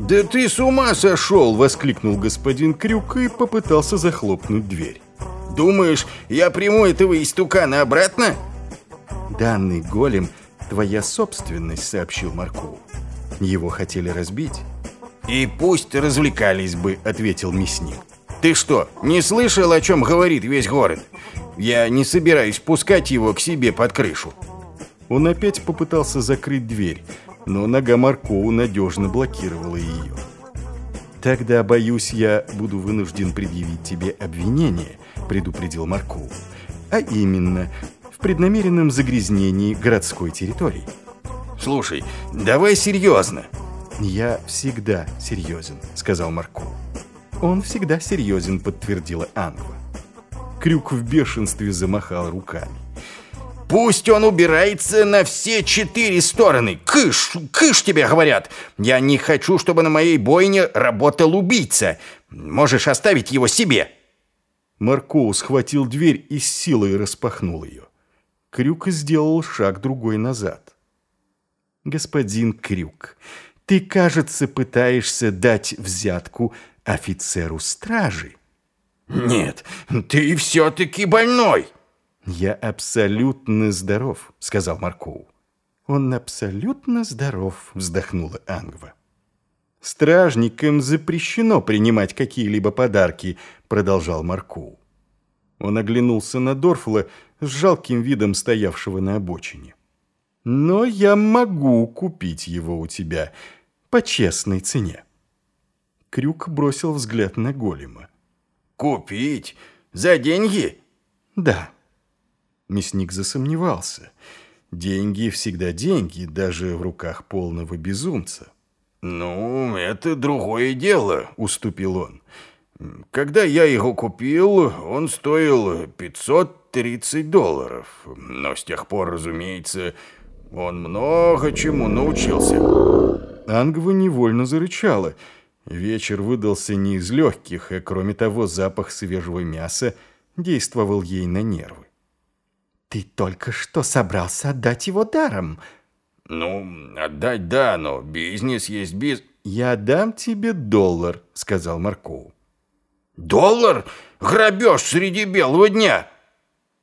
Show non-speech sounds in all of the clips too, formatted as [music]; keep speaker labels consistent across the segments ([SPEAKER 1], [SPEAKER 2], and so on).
[SPEAKER 1] «Да ты с ума сошел!» – воскликнул господин Крюк и попытался захлопнуть дверь.
[SPEAKER 2] «Думаешь, я приму этого истукана обратно?»
[SPEAKER 1] «Данный голем – твоя собственность», – сообщил Марков. «Его хотели разбить».
[SPEAKER 2] «И пусть развлекались бы», – ответил мясник. «Ты что, не слышал, о чем говорит весь город? Я не собираюсь пускать его к себе под крышу».
[SPEAKER 1] Он опять попытался закрыть дверь, но нога Маркоу надежно блокировала ее. «Тогда, боюсь, я буду вынужден предъявить тебе обвинение», — предупредил Маркоу. «А именно, в преднамеренном загрязнении городской территории».
[SPEAKER 2] «Слушай, давай серьезно».
[SPEAKER 1] «Я всегда серьезен», — сказал Маркоу. «Он всегда серьезен», — подтвердила Ангва. Крюк в бешенстве замахал руками.
[SPEAKER 2] Пусть он убирается на все четыре стороны. Кыш, кыш тебе говорят. Я не хочу, чтобы на моей бойне работал убийца. Можешь оставить его себе.
[SPEAKER 1] Маркоу схватил дверь и с силой распахнул ее. Крюк сделал шаг другой назад. «Господин Крюк, ты, кажется, пытаешься дать взятку офицеру стражи».
[SPEAKER 2] «Нет, ты все-таки больной!»
[SPEAKER 1] «Я абсолютно здоров», — сказал Маркоу. «Он абсолютно здоров», — вздохнула Ангва. «Стражникам запрещено принимать какие-либо подарки», — продолжал Маркоу. Он оглянулся на Дорфла с жалким видом стоявшего на обочине. «Но я могу купить его у тебя по честной цене». Крюк бросил взгляд на голема.
[SPEAKER 2] «Купить? За деньги?»
[SPEAKER 1] «Да». Мясник засомневался. Деньги всегда деньги, даже в руках полного безумца.
[SPEAKER 2] «Ну, это другое дело», — уступил он. «Когда я его купил, он стоил 530 долларов. Но с тех пор, разумеется, он много чему научился».
[SPEAKER 1] Ангва невольно зарычала. Вечер выдался не из легких, и, кроме того, запах свежего мяса действовал ей на нервы. «Ты только что собрался отдать его даром».
[SPEAKER 2] «Ну, отдать да, но бизнес есть бизнес».
[SPEAKER 1] «Я дам тебе доллар», — сказал Марков.
[SPEAKER 2] «Доллар? Грабеж среди белого дня!»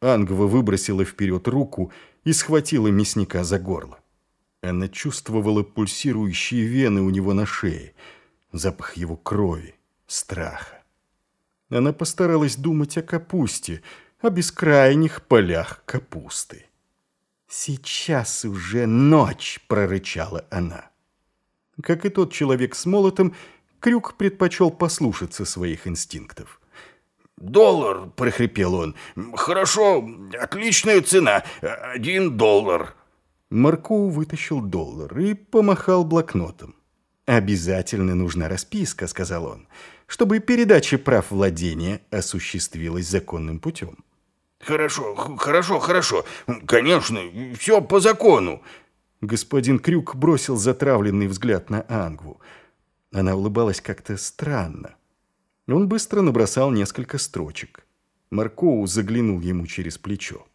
[SPEAKER 1] Ангва выбросила вперед руку и схватила мясника за горло. Она чувствовала пульсирующие вены у него на шее, запах его крови, страха. Она постаралась думать о капусте — о бескрайних полях капусты. «Сейчас уже ночь!» — прорычала она. Как и тот человек с молотом, Крюк предпочел послушаться своих инстинктов.
[SPEAKER 2] «Доллар!» — прохрипел он. «Хорошо, отличная цена. Один доллар».
[SPEAKER 1] Маркоу вытащил доллар и помахал блокнотом. «Обязательно нужна расписка», — сказал он, «чтобы передача прав владения осуществилась законным путем».
[SPEAKER 2] «Хорошо, хорошо, хорошо. Конечно, все по закону».
[SPEAKER 1] Господин Крюк бросил затравленный взгляд на Ангву. Она улыбалась как-то странно. Он быстро набросал несколько строчек. Маркоу заглянул ему через плечо.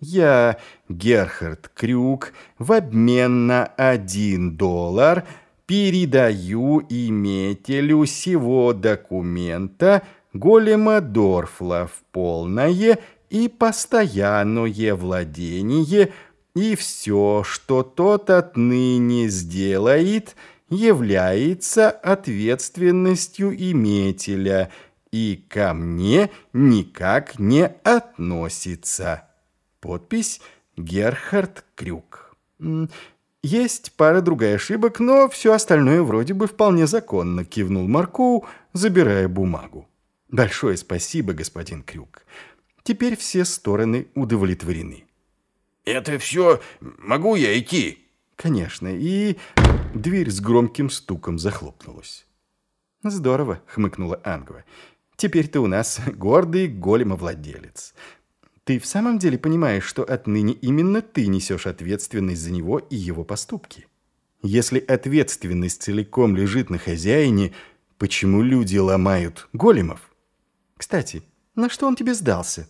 [SPEAKER 1] «Я, Герхард Крюк, в обмен на один доллар передаю иметелю сего документа Голема Дорфла в полное и постоянное владение, и все, что тот отныне сделает, является ответственностью иметеля и ко мне никак не относится. Подпись Герхард Крюк. Есть пара другая ошибок, но все остальное вроде бы вполне законно, кивнул Маркоу, забирая бумагу. Большое спасибо, господин Крюк. Теперь все стороны удовлетворены.
[SPEAKER 2] «Это все? Могу я идти?»
[SPEAKER 1] «Конечно». И дверь с громким стуком захлопнулась. «Здорово», — хмыкнула Ангва. «Теперь ты у нас [laughs] гордый големовладелец. Ты в самом деле понимаешь, что отныне именно ты несешь ответственность за него и его поступки? Если ответственность целиком лежит на хозяине, почему люди ломают големов? Кстати, на что он тебе сдался?»